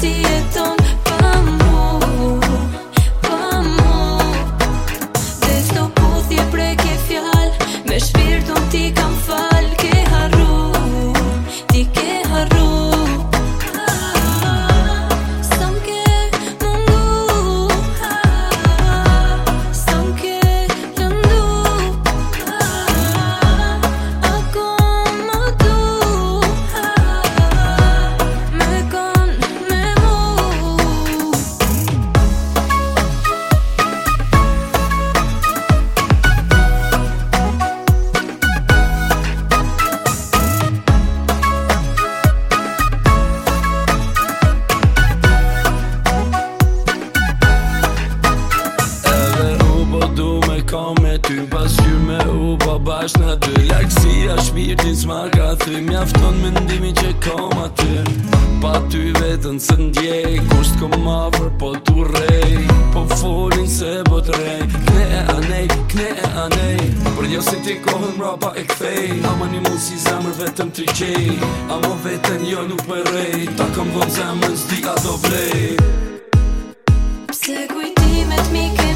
see it ka me ty Pas ju me u pa po bash në dy Lakësia shpirtin s'ma ka thy Mjafton mendimi që ka ma ty Pa ty vetën së ndjej Kusht ko ma për po t'u rej Po folin se po të rej Kne e anej, kne e anej Për jo si ti kohën mra pa e kthej Ama një mund si zemër vetëm të qej Amo vetën jo nuk për rej Ta kom vonë zemën s'di ka do blej Pse kujtimet mi kej